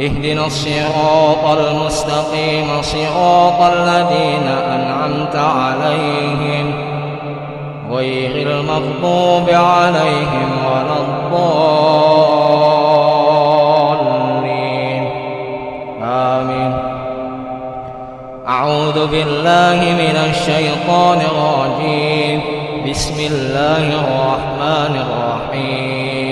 اهدنا الصراط المستقيم صراط الذين أنعمت عليهم. غير المغضوب عليهم ولا الضالين. آمين. أعوذ بالله من الشيطان الرجيم. بسم الله الرحمن الرحيم.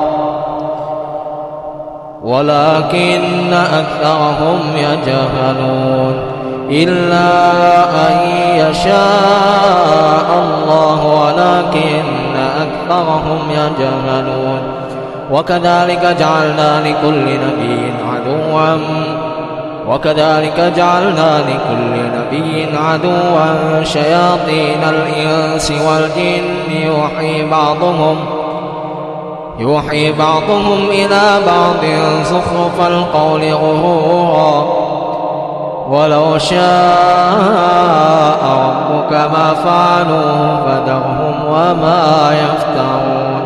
ولكن أكثرهم يجهلون إلا أن يشاء الله ولكن أكثرهم يجهلون. وكذلك جعلنا لكل نبي عدوا. وكذلك جعلنا لكل نبي عدوا. شياطين الإنس والجن يوحي بعضهم يوحي بعضهم إلى بعض زخرف القول غرورا. ولو شاء ربك ما فعلوا فدرهم وما يفترون.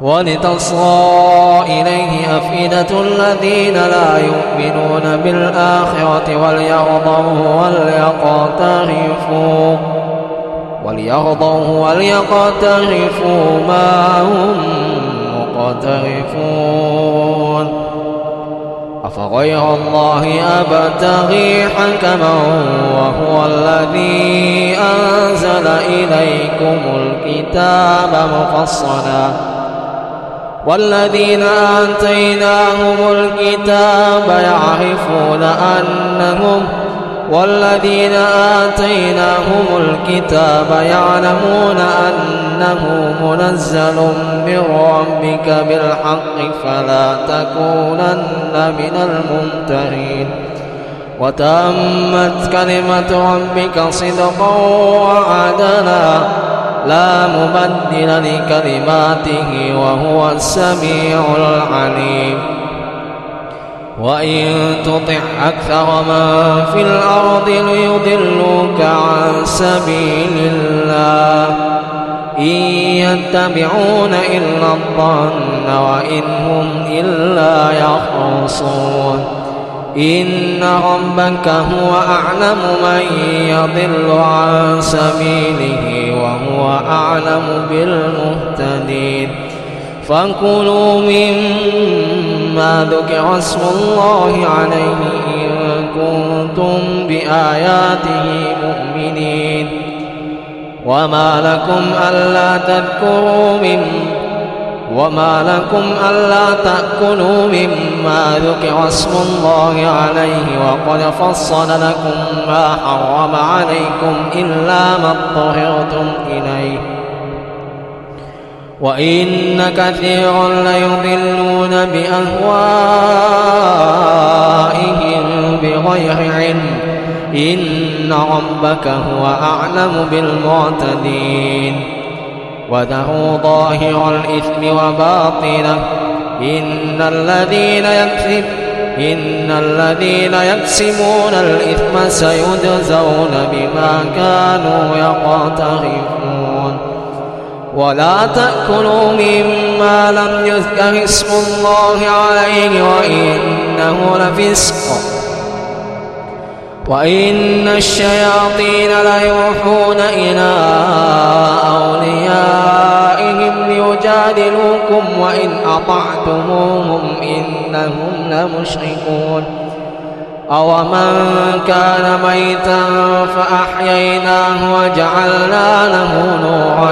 ولتصغى إليه أفئدة الذين لا يؤمنون بالآخرة وليرضوا وليقترفوا. وليرضوا وليقترفوا ما هم مقترفون. أفغير الله أبتغي حكما وهو الذي أنزل إليكم الكتاب مفصلا. والذين آتيناهم الكتاب يعرفون أنهم والذين آتيناهم الكتاب يعلمون أنه منزل من ربك بالحق فلا تكونن من الممترين وتمت كلمة ربك صدقا وعدلا لا مبدل لكلماته وهو السميع العليم وإن تطع أكثر من في الأرض ليضلوك عن سبيل الله. إن يتبعون إلا الظن وإن هم إلا يخرصون. إن ربك هو أعلم من يضل عن سبيله وهو أعلم بالمهتدين. فكلوا مما ذكر اسم الله عليه إن كنتم بآياته مؤمنين. وما لكم ألا تذكروا من وما لكم ألا تأكلوا مما ذكر اسم الله عليه وقد فصل لكم ما حرم عليكم إلا ما اضطررتم إليه. وإن كثيرا ليضلون بأهوائهم بغير علم. إن ربك هو أعلم بالمعتدين. وذروا ظاهر الإثم وباطنه. إن الذين يكسب إن الذين يكسبون الإثم سيجزون بما كانوا يقترفون. ولا تأكلوا مما لم يذكر اسم الله عليه وإنه لفسق وإن الشياطين ليوحون إلى أوليائهم ليجادلوكم وإن أطعتموهم إنهم لمشركون أومن كان ميتا فأحييناه وجعلنا له نورا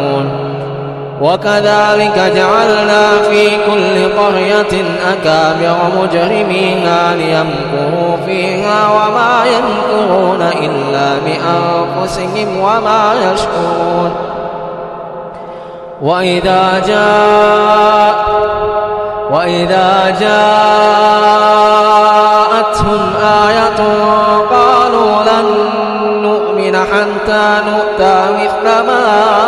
وكذلك جعلنا في كل قرية أكابر مجرميها ليمكروا فيها وما يمكرون إلا بأنفسهم وما يشكرون. وإذا جاء وإذا جاءتهم آية قالوا لن نؤمن حتى نؤتى مثل ما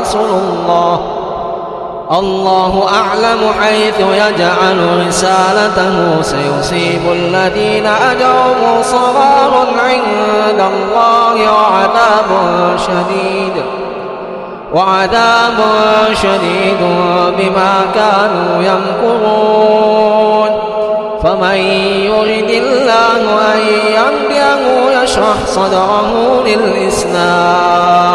رسل الله. الله أعلم حيث يجعل رسالته. سيصيب الذين أجرموا صغار عند الله وعذاب شديد. وعذاب شديد بما كانوا يمكرون. فمن يرد الله أن يهديه يشرح صدره للإسلام.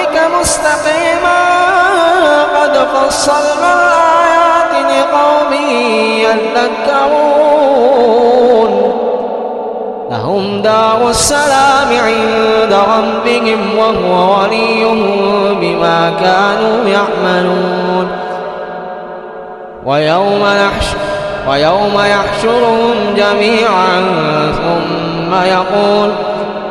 مستقيما قد فصلنا الآيات لقوم يذكرون. لهم دار السلام عند ربهم وهو وليهم بما كانوا يعملون. ويوم يحشر ويوم يحشرهم جميعا ثم يقول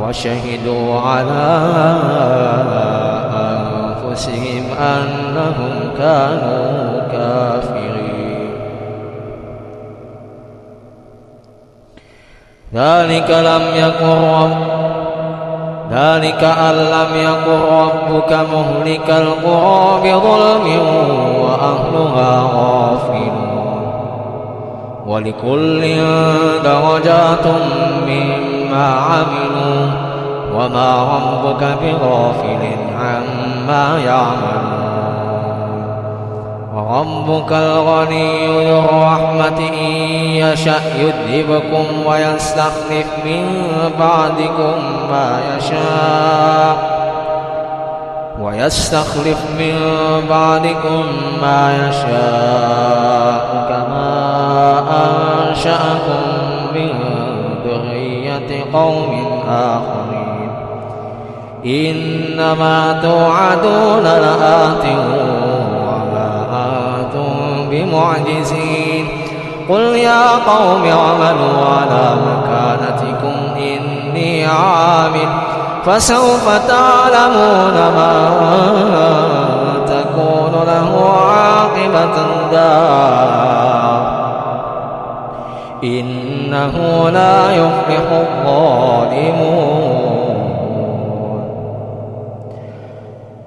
وشهدوا على أنفسهم أنهم كانوا كافرين. ذلك لم يكن رب ذلك أن لم يكن ربك مهلك القرى بظلم وأهلها غافلون. ولكل درجات مما عملوا. وما ربك بغافل عما يعملون. وربك الغني ذو الرحمة إن يشأ يذهبكم ويستخلف من بعدكم ما يشاء. ويستخلف من بعدكم ما يشاء كما أنشأكم من ذرية قوم آخرين. إنما توعدون لآت بمعجزين. قل يا قوم اعملوا على مكانتكم إني عام فسوف تعلمون ما تكون له عاقبة الدار. إنه لا يفلح الظالمون.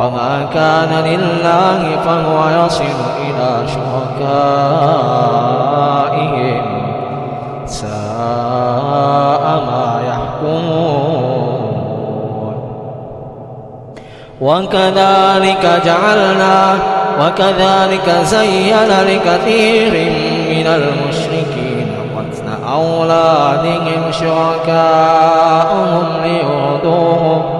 وما كان لله فهو يصل إلى شركائهم. ساء ما يحكمون. وكذلك جعلنا وكذلك زين لكثير من المشركين قتل أولادهم شركاءهم ليردوهم.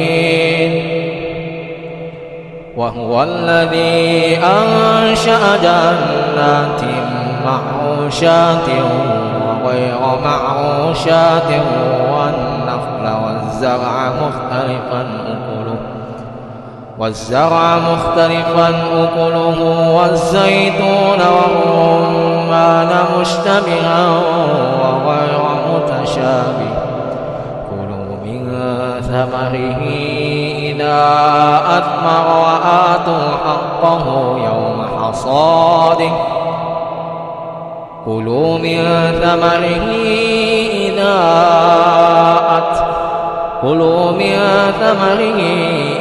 وهو الذي أنشأ جنات معروشات وغير معروشات والنخل والزرع مختلفا أكله والزرع مختلفا أكله والزيتون والرمان مشتبها وغير متشابه. ثمره إذا أثمر وآتوا حقه يوم حصاده. كلوا من ثمره إذا أت كلوا من ثمره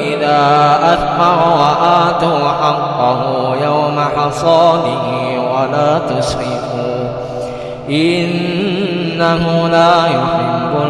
إذا أثمر وآتوا حقه يوم حصاده ولا تسرفوا. إنه لا يحب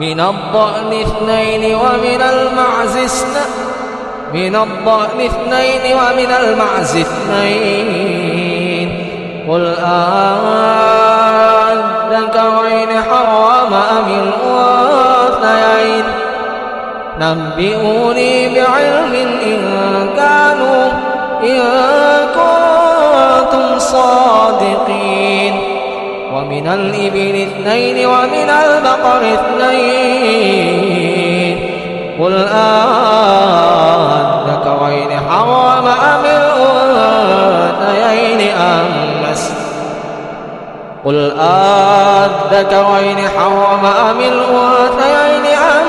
من الضأن اثنين ومن المعز اثنين من الضأن اثنين ومن المعز اثنين. قل أذكرين حرام أم الأنثيين نبئوني بعلم إن كانوا إن كنتم صادقين. ومن الإبل اثنين ومن البقر اثنين. قل آذكرين حرم أم الأنثيين أمس قل آذكرين حرم أم الأنثيين أم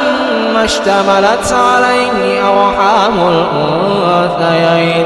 اشتملت عليه أرحام الأنثيين.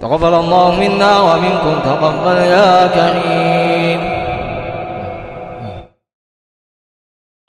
تقبل الله منا ومنكم تقبل يا كريم.